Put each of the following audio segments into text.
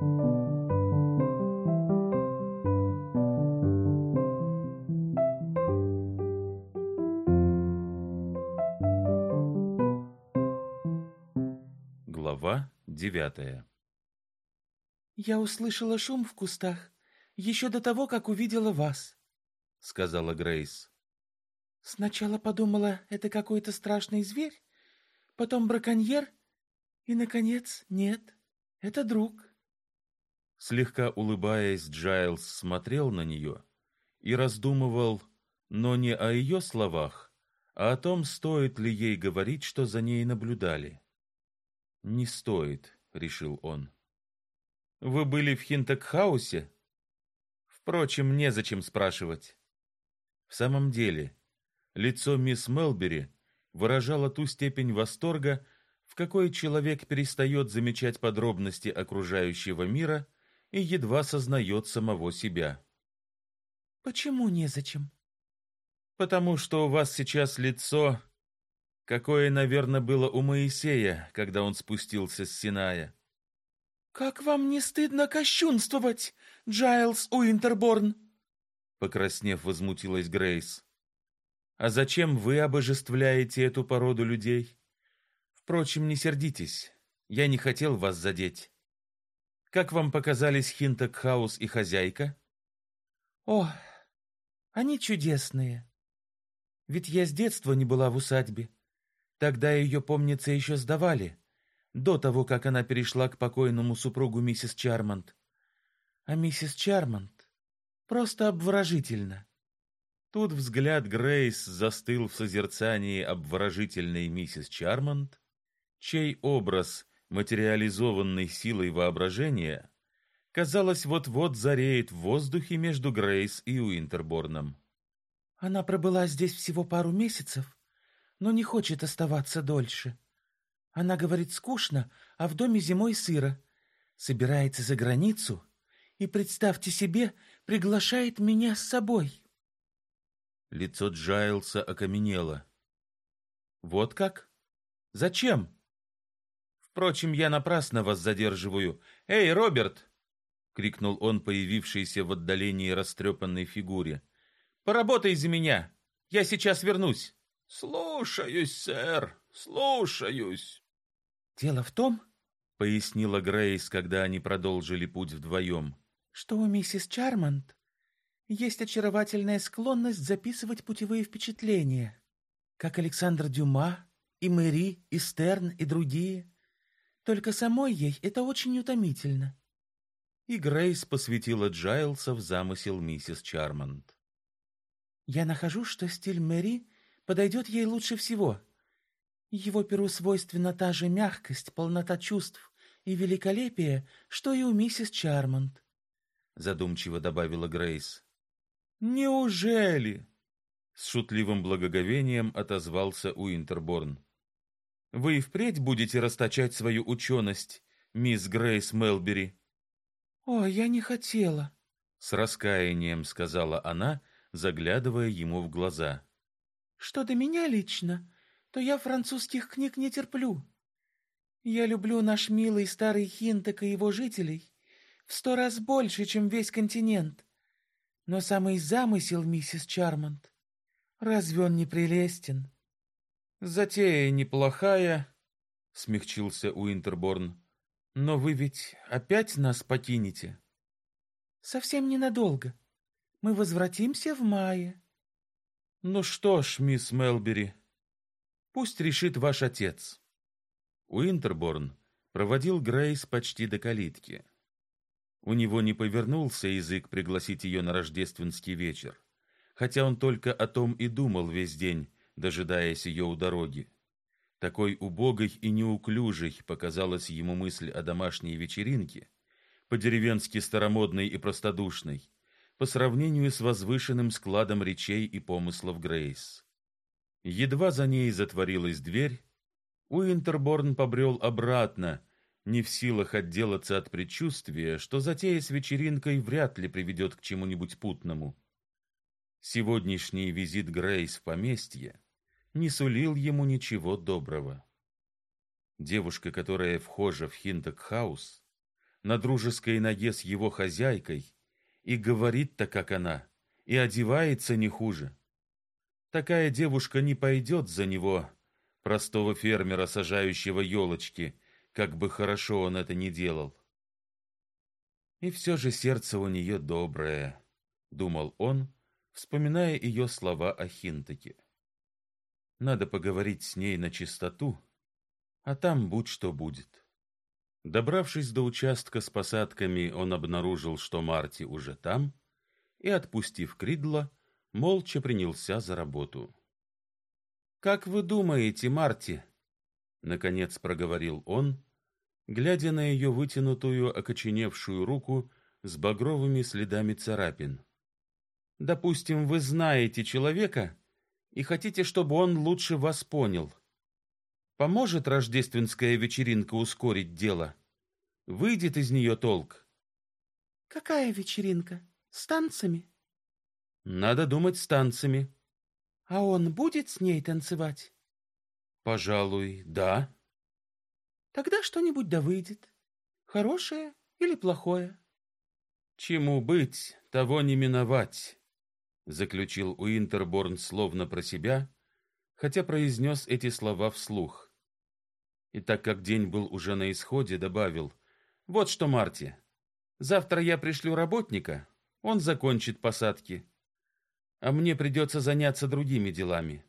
Глава девятая «Я услышала шум в кустах еще до того, как увидела вас», — сказала Грейс. «Сначала подумала, это какой-то страшный зверь, потом браконьер, и, наконец, нет, это друг». Слегка улыбаясь, Джайлз смотрел на нее и раздумывал, но не о ее словах, а о том, стоит ли ей говорить, что за ней наблюдали. «Не стоит», — решил он. «Вы были в Хинтекхаусе?» «Впрочем, незачем спрашивать». В самом деле, лицо мисс Мелбери выражало ту степень восторга, в какой человек перестает замечать подробности окружающего мира и едва сознает самого себя. «Почему незачем?» «Потому что у вас сейчас лицо какое, наверное, было у Моисея, когда он спустился с Синая. Как вам не стыдно кощунствовать, Джайлс Уинтерборн? Покраснев, возмутилась Грейс. А зачем вы обожествляете эту породу людей? Впрочем, не сердитесь. Я не хотел вас задеть. Как вам показались Хинток-хаус и хозяйка? О, они чудесные. Ведь я с детства не была в усадьбе. Тогда ее, помнится, еще сдавали, до того, как она перешла к покойному супругу миссис Чармонт. А миссис Чармонт просто обворожительна. Тут взгляд Грейс застыл в созерцании обворожительной миссис Чармонт, чей образ, материализованный силой воображения, казалось, вот-вот зареет в воздухе между Грейс и Уинтерборном. Она пробыла здесь всего пару месяцев, но не хочет оставаться дольше. Она говорит скучно, а в доме зимой сыро. Собирается за границу и, представьте себе, приглашает меня с собой. Лицо Джайлса окаменело. Вот как? Зачем? Впрочем, я напрасно вас задерживаю. Эй, Роберт! крикнул он появившейся в отдалении растрепанной фигуре. Поработай за меня. Я сейчас вернусь. «Слушаюсь, сэр, слушаюсь». «Дело в том, — пояснила Грейс, когда они продолжили путь вдвоем, — что у миссис Чармонт есть очаровательная склонность записывать путевые впечатления, как Александр Дюма и Мэри, и Стерн, и другие. Только самой ей это очень утомительно». И Грейс посвятила Джайлса в замысел миссис Чармонт. «Я нахожу, что стиль Мэри — подойдет ей лучше всего. Его перу свойственна та же мягкость, полнота чувств и великолепие, что и у миссис Чармонт, задумчиво добавила Грейс. Неужели? С шутливым благоговением отозвался Уинтерборн. Вы и впредь будете расточать свою ученость, мисс Грейс Мелбери. О, я не хотела, с раскаянием сказала она, заглядывая ему в глаза. Что до меня лично, то я французских книг не терплю. Я люблю наш милый старый Хинток и его жителей в сто раз больше, чем весь континент. Но самый замысел миссис Чармонт, разве он не прелестен? Затея неплохая, смягчился Уинтерборн. Но вы ведь опять нас покинете? Совсем ненадолго. Мы возвратимся в мае. Ну что ж, мисс Мелбери, пусть решит ваш отец. Уинтерборн проводил Грейс почти до калитки. У него не повернулся язык пригласить ее на рождественский вечер, хотя он только о том и думал весь день, дожидаясь ее у дороги. Такой убогой и неуклюжей показалась ему мысль о домашней вечеринке, по-деревенски старомодной и простодушной, по сравнению с возвышенным складом речей и помыслов Грейс. Едва за ней затворилась дверь, Уинтерборн побрел обратно, не в силах отделаться от предчувствия, что затея с вечеринкой вряд ли приведет к чему-нибудь путному. Сегодняшний визит Грейс в поместье не сулил ему ничего доброго. Девушка, которая вхожа в Хинток-хаус, на дружеской ноге с его хозяйкой, и говорит-то как она, и одевается не хуже. Такая девушка не пойдет за него, простого фермера, сажающего елочки, как бы хорошо он это ни делал. И все же сердце у нее доброе, думал он, вспоминая ее слова о Хинтаке. Надо поговорить с ней на чистоту, а там будь что будет. Добравшись до участка с посадками, он обнаружил, что Марти уже там, и отпустив Кридла, молча принялся за работу. Как вы думаете, Марти? наконец проговорил он, глядя на ее вытянутую, окоченевшую руку с багровыми следами царапин. Допустим, вы знаете человека и хотите, чтобы он лучше вас понял. Поможет рождественская вечеринка ускорить дело? Выйдет из нее толк? Какая вечеринка? С танцами? Надо думать с танцами. А он будет с ней танцевать? Пожалуй, да. Тогда что-нибудь да выйдет. Хорошее или плохое? Чему быть, того не миновать, заключил Уинтерборн словно про себя, хотя произнес эти слова вслух и так как день был уже на исходе, добавил: "Вот что, Марти, завтра я пришлю работника, он закончит посадки, а мне придется заняться другими делами".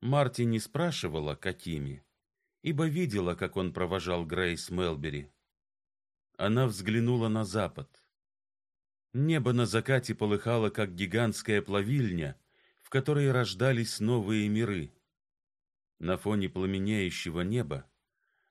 Марти не спрашивала, какими, ибо видела, как он провожал Грейс Мелбери. Она взглянула на запад. Небо на закате полыхало, как гигантская плавильня, в которой рождались новые миры. На фоне пламенеющего неба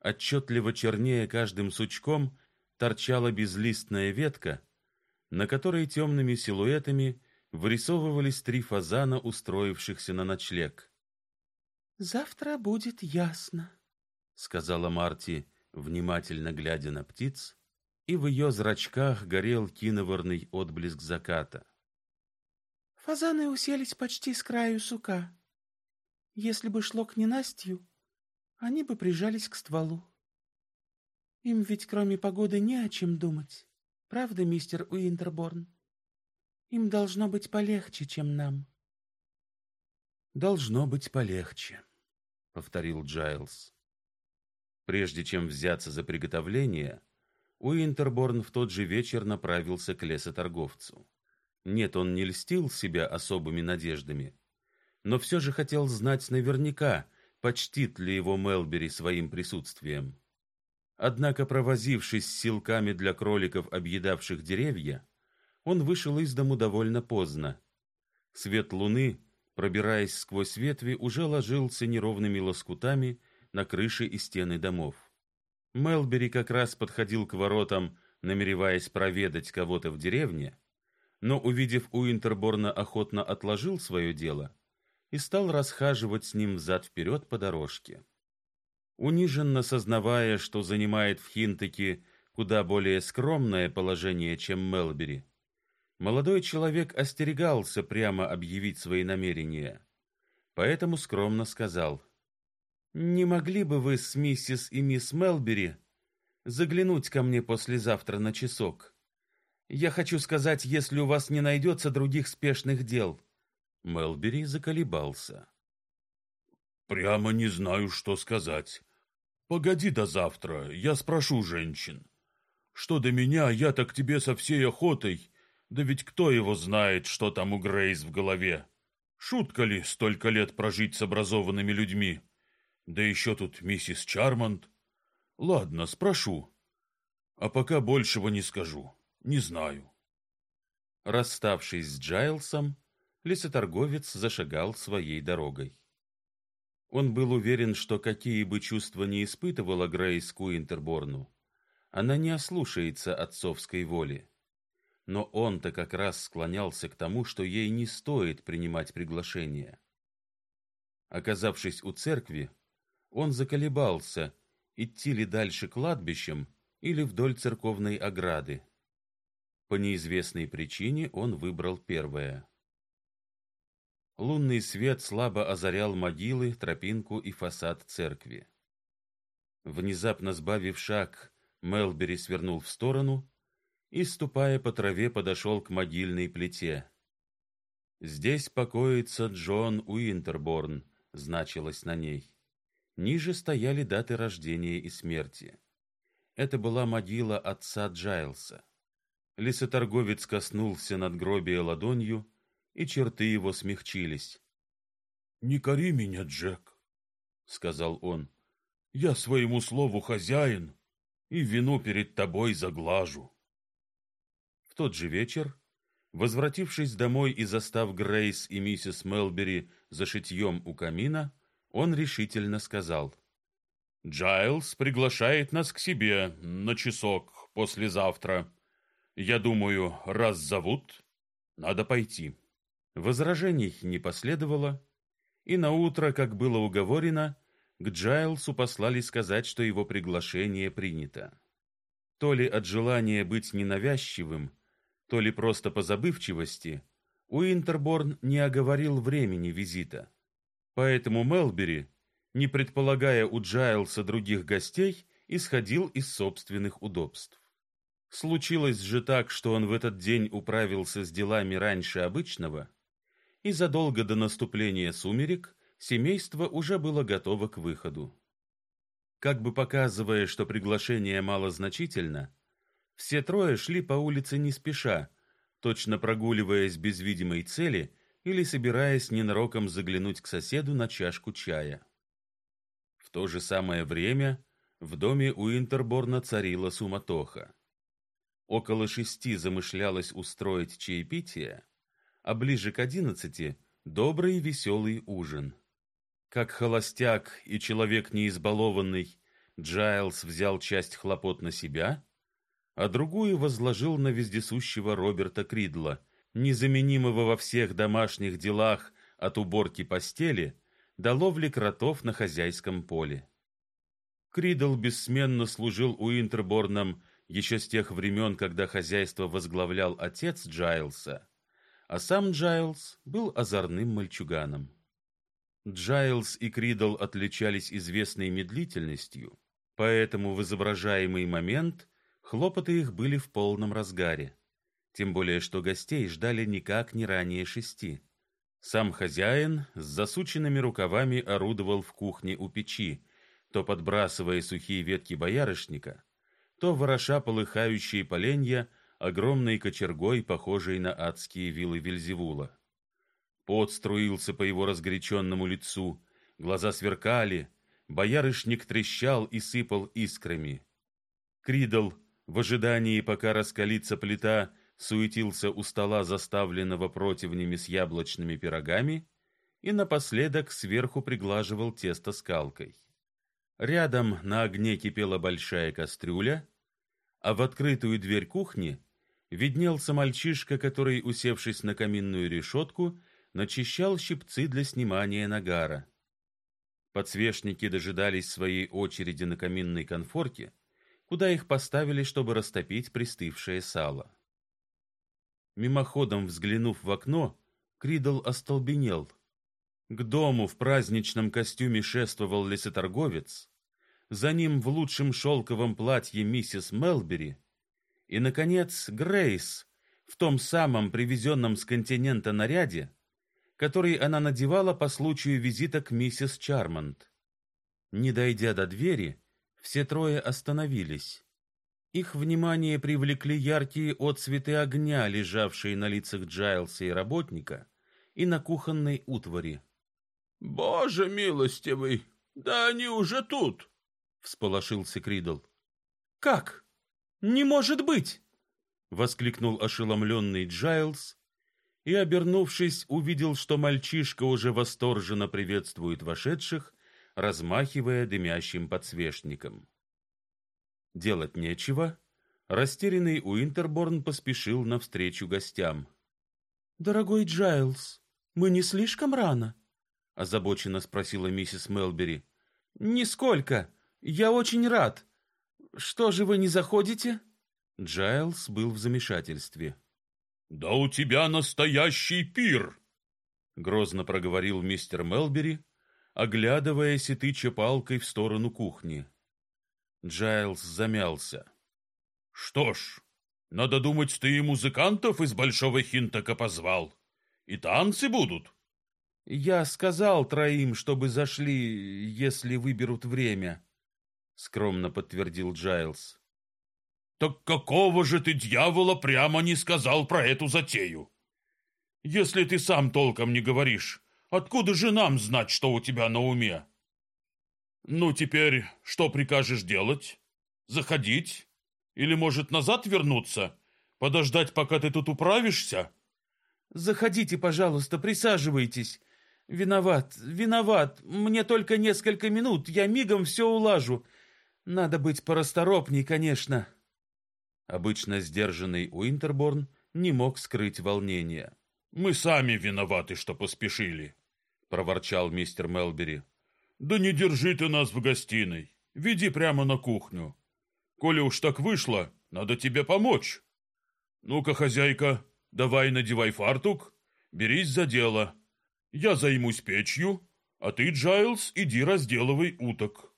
отчетливо чернее каждым сучком торчала безлистная ветка, на которой темными силуэтами вырисовывались три фазана, устроившихся на ночлег. Завтра будет ясно, сказала Марти, внимательно глядя на птиц, и в ее зрачках горел киноварный отблеск заката. Фазаны уселись почти с краю сука. Если бы шло к ненастью, они бы прижались к стволу. Им ведь кроме погоды не о чем думать. Правда, мистер Уинтерборн? Им должно быть полегче, чем нам. Должно быть полегче, повторил Джайлс. Прежде чем взяться за приготовление, Уинтерборн в тот же вечер направился к лесоторговцу. Нет, он не льстил себя особыми надеждами, но все же хотел знать наверняка, почтит ли его Мелбери своим присутствием. Однако, провозившись с силками для кроликов, объедавших деревья, он вышел из дому довольно поздно. Свет луны, пробираясь сквозь ветви, уже ложился неровными лоскутами на крыши и стены домов. Мелбери как раз подходил к воротам, намереваясь проведать кого-то в деревне, но, увидев Уинтерборна, охотно отложил свое дело и стал расхаживать с ним взад-вперед по дорожке. Униженно сознавая, что занимает в Хинтаке куда более скромное положение, чем Мелбери, молодой человек остерегался прямо объявить свои намерения. Поэтому скромно сказал: "Не могли бы вы с миссис и мисс Мелбери заглянуть ко мне послезавтра на часок? Я хочу сказать, если у вас не найдется других спешных дел". Мелбери заколебался. Прямо не знаю, что сказать. Погоди до завтра, я спрошу женщин. Что до меня, я так тебе со всей охотой. Да ведь кто его знает, что там у Грейс в голове? Шутка ли столько лет прожить с образованными людьми? Да еще тут миссис Чармонт. Ладно, спрошу. А пока большего не скажу. Не знаю. Расставшись с Джайлсом, лесоторговец зашагал своей дорогой. Он был уверен, что какие бы чувства ни испытывала Грейс к Уинтерборну, она не ослушается отцовской воли. Но он-то как раз склонялся к тому, что ей не стоит принимать приглашение. Оказавшись у церкви, он заколебался, идти ли дальше кладбищем или вдоль церковной ограды. По неизвестной причине он выбрал первое. Лунный свет слабо озарял могилы, тропинку и фасад церкви. Внезапно сбавив шаг Мелбери свернул в сторону и, ступая по траве, подошел к могильной плите. Здесь покоится Джон Уинтерборн, значилось на ней. Ниже стояли даты рождения и смерти. Это была могила отца Джайлса. Лесоторговец коснулся надгробия ладонью, и черты его смягчились. Не кори меня, Джек, сказал он. Я своему слову хозяин и вину перед тобой заглажу. В тот же вечер, возвратившись домой и застав Грейс и миссис Мелбери за шитьем у камина, он решительно сказал: Джайлс приглашает нас к себе на часок послезавтра. Я думаю, раз зовут, надо пойти. Возражений не последовало, и на утро, как было уговорено, к Джайлсу послали сказать, что его приглашение принято. То ли от желания быть ненавязчивым, то ли просто по забывчивости, Уинтерборн не оговорил времени визита. Поэтому Мелбери, не предполагая у Джайлса других гостей, исходил из собственных удобств. Случилось же так, что он в этот день управился с делами раньше обычного, и задолго до наступления сумерек семейство уже было готово к выходу. Как бы показывая, что приглашение малозначительно, все трое шли по улице не спеша, точно прогуливаясь без видимой цели или собираясь ненароком заглянуть к соседу на чашку чая. В то же самое время в доме у Интерборна царила суматоха. Около шести замышлялось устроить чаепитие, а ближе к одиннадцати добрый веселый ужин. Как холостяк и человек не избалованный, Джайлс взял часть хлопот на себя, а другую возложил на вездесущего Роберта Кридла, незаменимого во всех домашних делах от уборки постели до ловли кротов на хозяйском поле. Кридл бессменно служил у Уинтерборнов еще с тех времен, когда хозяйство возглавлял отец Джайлса, а сам Джайлс был озорным мальчуганом. Джайлс и Кридл отличались известной медлительностью, поэтому в изображаемый момент хлопоты их были в полном разгаре. Тем более, что гостей ждали никак не ранее шести. Сам хозяин с засученными рукавами орудовал в кухне у печи, то подбрасывая сухие ветки боярышника, то вороша полыхающие поленья огромной кочергой, похожей на адские вилы Вельзевула. Пот струился по его разгоряченному лицу, глаза сверкали, боярышник трещал и сыпал искрами. Кридл, в ожидании, пока раскалится плита, суетился у стола, заставленного противнями с яблочными пирогами, и напоследок сверху приглаживал тесто скалкой. Рядом на огне кипела большая кастрюля, а в открытую дверь кухни виднелся мальчишка, который, усевшись на каминную решетку, начищал щипцы для снимания нагара. Подсвечники дожидались своей очереди на каминной конфорке, куда их поставили, чтобы растопить пристывшее сало. Мимоходом взглянув в окно, Кридл остолбенел. К дому в праздничном костюме шествовал лесоторговец, за ним в лучшем шелковом платье миссис Мелбери, и наконец Грейс в том самом привезенном с континента наряде, который она надевала по случаю визита к миссис Чармонт. Не дойдя до двери, все трое остановились. Их внимание привлекли яркие отсветы огня, лежавшие на лицах Джайлса и работника, и на кухонной утвари. Боже милостивый, да они уже тут, всполошился Кридл. Как? Не может быть, воскликнул ошеломленный Джайлс и, обернувшись, увидел, что мальчишка уже восторженно приветствует вошедших, размахивая дымящим подсвечником. Делать нечего, растерянный Уинтерборн поспешил навстречу гостям. Дорогой Джайлс, мы не слишком рано? озабоченно спросила миссис Мелбери. Нисколько. Я очень рад. Что же вы не заходите? Джайлс был в замешательстве. Да у тебя настоящий пир, грозно проговорил мистер Мелбери, оглядываясь и тыча палкой в сторону кухни. Джайлс замялся. Что ж, надо думать, ты и музыкантов из Большого Хинтока позвал. И танцы будут. Я сказал троим, чтобы зашли, если выберут время, скромно подтвердил Джайлс. Так какого же ты дьявола прямо не сказал про эту затею? Если ты сам толком не говоришь, откуда же нам знать, что у тебя на уме? Ну, теперь что прикажешь делать? Заходить? Или, может, назад вернуться? Подождать, пока ты тут управишься? Заходите, пожалуйста, присаживайтесь. Виноват, виноват. Мне только несколько минут, я мигом все улажу. Надо быть порасторопней, конечно. Обычно сдержанный Уинтерборн не мог скрыть волнения. Мы сами виноваты, что поспешили, проворчал мистер Мелбери. Да не держи ты нас в гостиной. Веди прямо на кухню. Коли уж так вышло, надо тебе помочь. Ну-ка, хозяйка, давай надевай фартук, берись за дело. Я займусь печью, а ты, Джайлз, иди разделывай уток.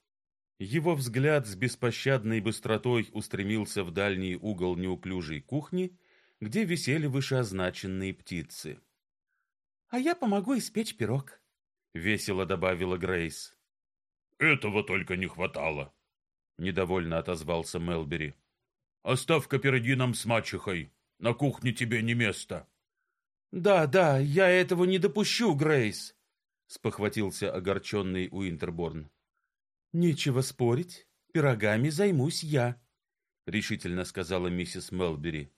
Его взгляд с беспощадной быстротой устремился в дальний угол неуклюжей кухни, где висели вышеозначенные птицы. А я помогу испечь пирог, весело добавила Грейс. Этого только не хватало, недовольно отозвался Мелбери. Оставь-ка пироги нам с мачехой. На кухне тебе не место. Да, да, я этого не допущу, Грейс, спохватился огорченный Уинтерборн. Нечего спорить, пирогами займусь я, решительно сказала миссис Мелбери.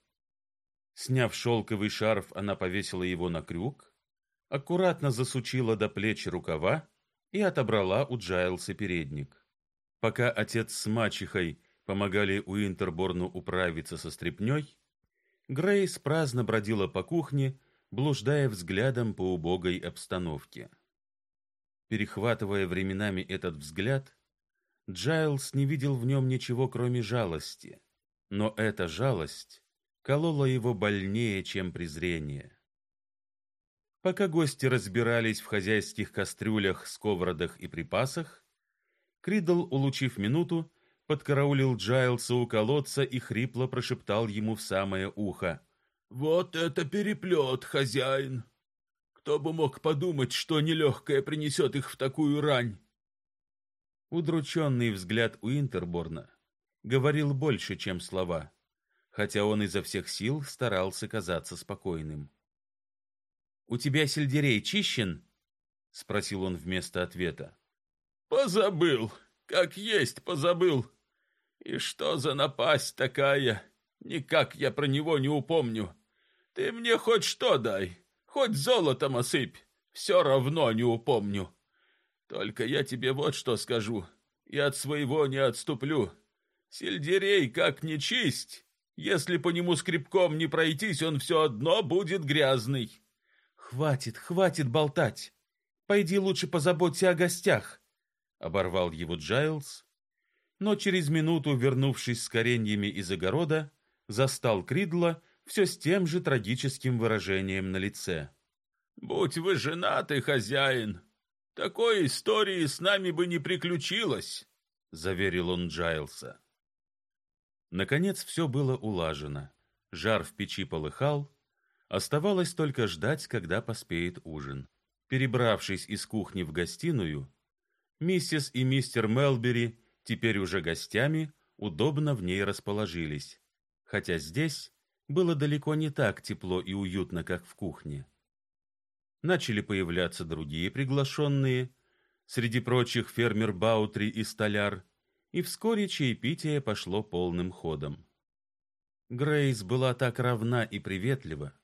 Сняв шелковый шарф, она повесила его на крюк, аккуратно засучила до плеч рукава и отобрала у Джайлса передник. Пока отец с мачехой помогали Уинтерборну управиться со стряпнёй, Грейс праздно бродила по кухне, блуждая взглядом по убогой обстановке. Перехватывая временами этот взгляд, Джайлс не видел в нем ничего, кроме жалости. Но эта жалость колола его больнее, чем презрение. Пока гости разбирались в хозяйских кастрюлях, сковородах и припасах, Кридл, улучив минуту, подкараулил Джайлса у колодца и хрипло прошептал ему в самое ухо: "Вот это переплет, хозяин! Кто бы мог подумать, что нелегкое принесет их в такую рань!" Удрученный взгляд Уинтерборна говорил больше, чем слова, хотя он изо всех сил старался казаться спокойным. «У тебя сельдерей чищен?» — спросил он вместо ответа. «Позабыл, как есть позабыл. И что за напасть такая? Никак я про него не упомню. Ты мне хоть что дай, хоть золотом осыпь, все равно не упомню». Только я тебе вот что скажу, и от своего не отступлю. Сельдерей как не чисть, если по нему скребком не пройтись, он все одно будет грязный. Хватит, хватит болтать. Пойди лучше позаботься о гостях, оборвал его Джайлс, но через минуту, вернувшись с кореньями из огорода, застал Кридла все с тем же трагическим выражением на лице. Будь вы женаты, хозяин, такой истории с нами бы не приключилось, заверил он Джайлса. Наконец все было улажено. Жар в печи полыхал, оставалось только ждать, когда поспеет ужин. Перебравшись из кухни в гостиную, миссис и мистер Мелбери, теперь уже гостями, удобно в ней расположились, хотя здесь было далеко не так тепло и уютно, как в кухне начали появляться другие приглашенные, среди прочих фермер Баутри и столяр, и вскоре чаепитие пошло полным ходом. Грейс была так равна и приветлива,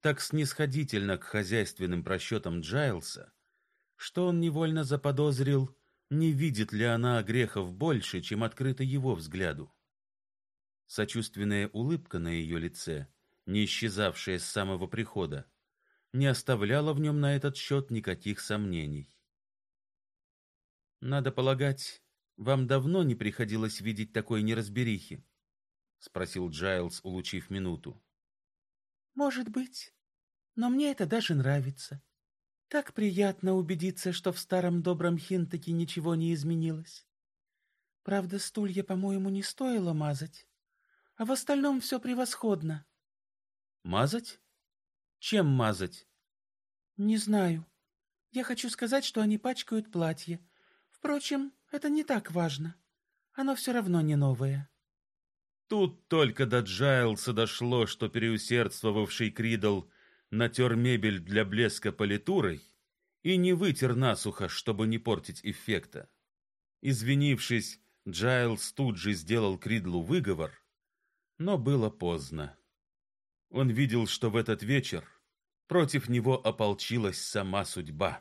так снисходительна к хозяйственным просчетам Джайлса, что он невольно заподозрил, не видит ли она грехов больше, чем открыто его взгляду. Сочувственная улыбка на ее лице, не исчезавшая с самого прихода, не оставляло в нем на этот счет никаких сомнений. Надо полагать, вам давно не приходилось видеть такой неразберихи, спросил Джайлс, улучив минуту. Может быть, но мне это даже нравится. Так приятно убедиться, что в старом добром Хинтаке ничего не изменилось. Правда, стулья, по-моему, не стоило мазать. А в остальном все превосходно. Мазать? Чем мазать? Не знаю. Я хочу сказать, что они пачкают платье. Впрочем, это не так важно. Оно все равно не новое. Тут только до Джайлса дошло, что переусердствовавший Кридл натер мебель для блеска политурой и не вытер насухо, чтобы не портить эффекта. Извинившись, Джайлс тут же сделал Кридлу выговор, но было поздно. Он видел, что в этот вечер против него ополчилась сама судьба.